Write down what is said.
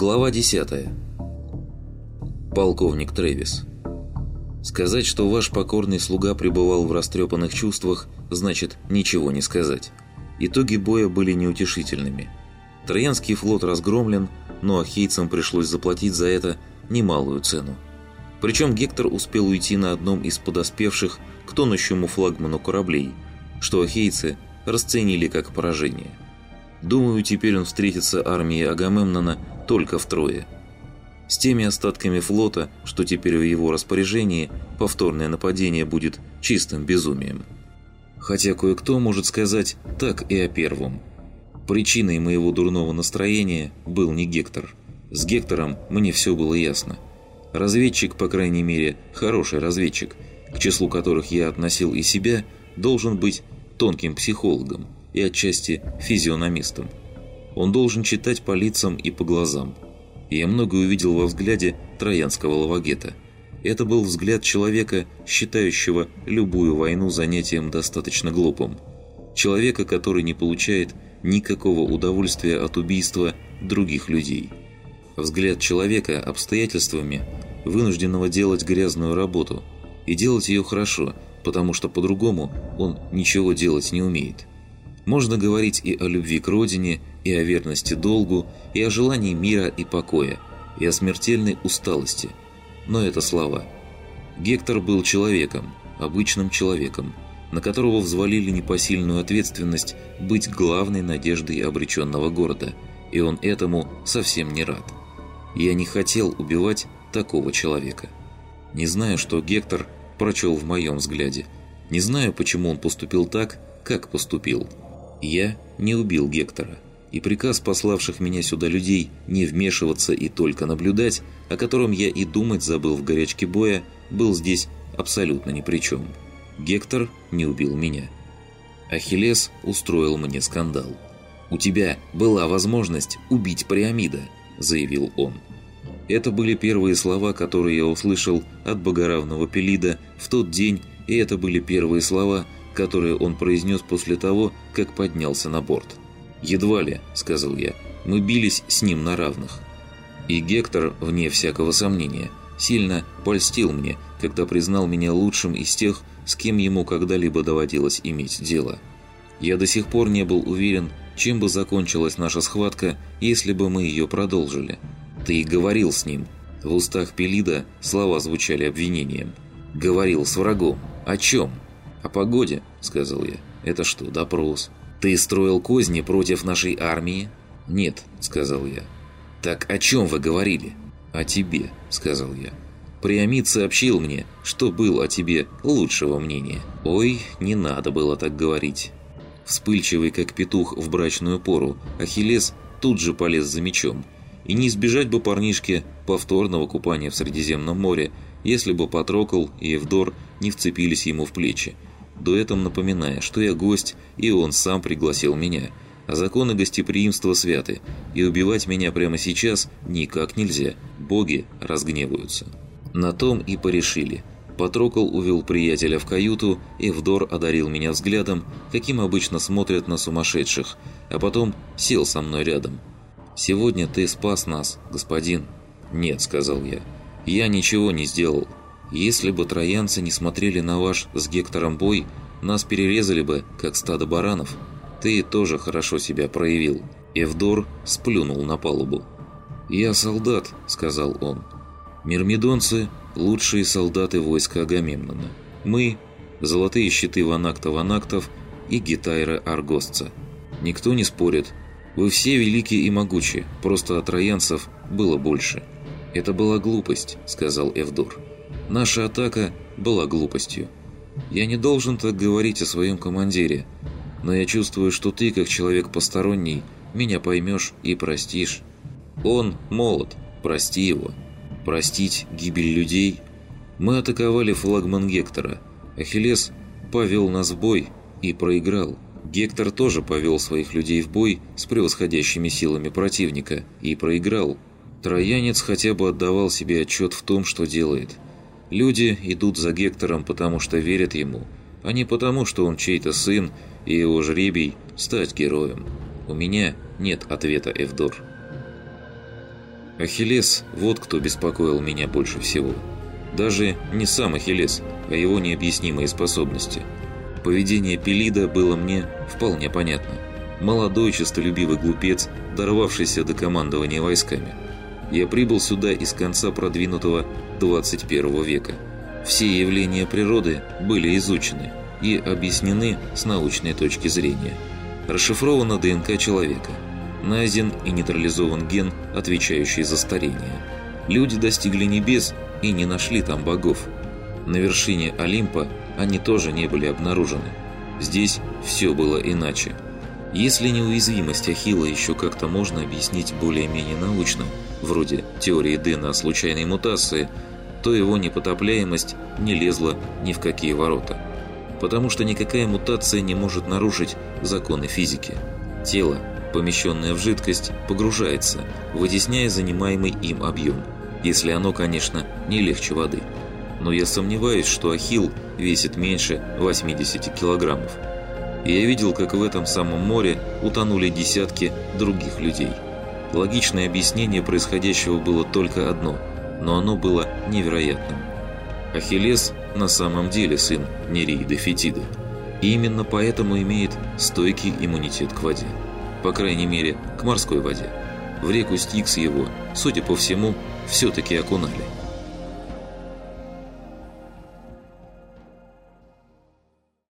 Глава 10. Полковник Трэвис. Сказать, что ваш покорный слуга пребывал в растрепанных чувствах, значит ничего не сказать. Итоги боя были неутешительными. Троянский флот разгромлен, но ахейцам пришлось заплатить за это немалую цену. Причем Гектор успел уйти на одном из подоспевших к тонущему флагману кораблей, что ахейцы расценили как поражение. Думаю, теперь он встретится армией Агамемнона только втрое. С теми остатками флота, что теперь в его распоряжении, повторное нападение будет чистым безумием. Хотя кое-кто может сказать так и о первом. Причиной моего дурного настроения был не Гектор. С Гектором мне все было ясно. Разведчик, по крайней мере, хороший разведчик, к числу которых я относил и себя, должен быть тонким психологом и отчасти физиономистом. Он должен читать по лицам и по глазам. Я многое увидел во взгляде троянского лавагета. Это был взгляд человека, считающего любую войну занятием достаточно глупым. Человека, который не получает никакого удовольствия от убийства других людей. Взгляд человека обстоятельствами, вынужденного делать грязную работу. И делать ее хорошо, потому что по-другому он ничего делать не умеет. Можно говорить и о любви к родине, и о верности долгу, и о желании мира и покоя, и о смертельной усталости. Но это слова. Гектор был человеком, обычным человеком, на которого взвалили непосильную ответственность быть главной надеждой обреченного города, и он этому совсем не рад. Я не хотел убивать такого человека. Не знаю, что Гектор прочел в моем взгляде. Не знаю, почему он поступил так, как поступил. Я не убил Гектора, и приказ пославших меня сюда людей не вмешиваться и только наблюдать, о котором я и думать забыл в горячке боя, был здесь абсолютно ни при чем. Гектор не убил меня. Ахиллес устроил мне скандал. «У тебя была возможность убить Приамида», – заявил он. Это были первые слова, которые я услышал от богоравного Пелида в тот день, и это были первые слова – которые он произнес после того, как поднялся на борт. «Едва ли», — сказал я, — «мы бились с ним на равных». И Гектор, вне всякого сомнения, сильно польстил мне, когда признал меня лучшим из тех, с кем ему когда-либо доводилось иметь дело. Я до сих пор не был уверен, чем бы закончилась наша схватка, если бы мы ее продолжили. Ты и говорил с ним. В устах Пелида слова звучали обвинением. Говорил с врагом. О чем? «О погоде», — сказал я. «Это что, допрос?» «Ты строил козни против нашей армии?» «Нет», — сказал я. «Так о чем вы говорили?» «О тебе», — сказал я. Приамид сообщил мне, что был о тебе лучшего мнения. Ой, не надо было так говорить. Вспыльчивый, как петух в брачную пору, Ахиллес тут же полез за мечом. И не избежать бы парнишке повторного купания в Средиземном море, если бы Патрокл и Евдор не вцепились ему в плечи, дуэтом напоминая, что я гость, и он сам пригласил меня. А законы гостеприимства святы, и убивать меня прямо сейчас никак нельзя, боги разгневаются. На том и порешили. Патрокол увел приятеля в каюту, и Вдор одарил меня взглядом, каким обычно смотрят на сумасшедших, а потом сел со мной рядом. «Сегодня ты спас нас, господин». «Нет», — сказал я. «Я ничего не сделал. Если бы троянцы не смотрели на ваш с Гектором бой, нас перерезали бы, как стадо баранов. Ты тоже хорошо себя проявил». Эвдор сплюнул на палубу. «Я солдат», — сказал он. «Мирмидонцы — лучшие солдаты войска Агамемнона. Мы — золотые щиты ванакта-ванактов и гитайра Аргосца. Никто не спорит. Вы все великие и могучие, просто от троянцев было больше». «Это была глупость», — сказал Эвдор. Наша атака была глупостью. Я не должен так говорить о своем командире, но я чувствую, что ты, как человек посторонний, меня поймешь и простишь. Он молод, прости его. Простить гибель людей? Мы атаковали флагман Гектора. Ахиллес повел нас в бой и проиграл. Гектор тоже повел своих людей в бой с превосходящими силами противника и проиграл. Троянец хотя бы отдавал себе отчет в том, что делает – Люди идут за Гектором, потому что верят ему, а не потому, что он чей-то сын и его жребий стать героем. У меня нет ответа, Эвдор. Ахиллес – вот кто беспокоил меня больше всего. Даже не сам Ахиллес, а его необъяснимые способности. Поведение Пелида было мне вполне понятно. Молодой, честолюбивый глупец, дорвавшийся до командования войсками. Я прибыл сюда из конца продвинутого 21 века. Все явления природы были изучены и объяснены с научной точки зрения. Расшифрована ДНК человека – найден и нейтрализован ген, отвечающий за старение. Люди достигли небес и не нашли там богов. На вершине Олимпа они тоже не были обнаружены. Здесь все было иначе. Если неуязвимость Ахилла еще как-то можно объяснить более-менее научно, вроде теории Дэна о случайной мутации, то его непотопляемость не лезла ни в какие ворота. Потому что никакая мутация не может нарушить законы физики. Тело помещенное в жидкость, погружается, вытесняя занимаемый им объем, если оно, конечно, не легче воды. Но я сомневаюсь, что ахилл весит меньше 80 килограммов. Я видел, как в этом самом море утонули десятки других людей. Логичное объяснение происходящего было только одно, но оно было невероятным. Ахиллес на самом деле сын Нереида Фетида, и именно поэтому имеет стойкий иммунитет к воде по крайней мере, к морской воде. В реку Стикс его, судя по всему, все-таки окунали.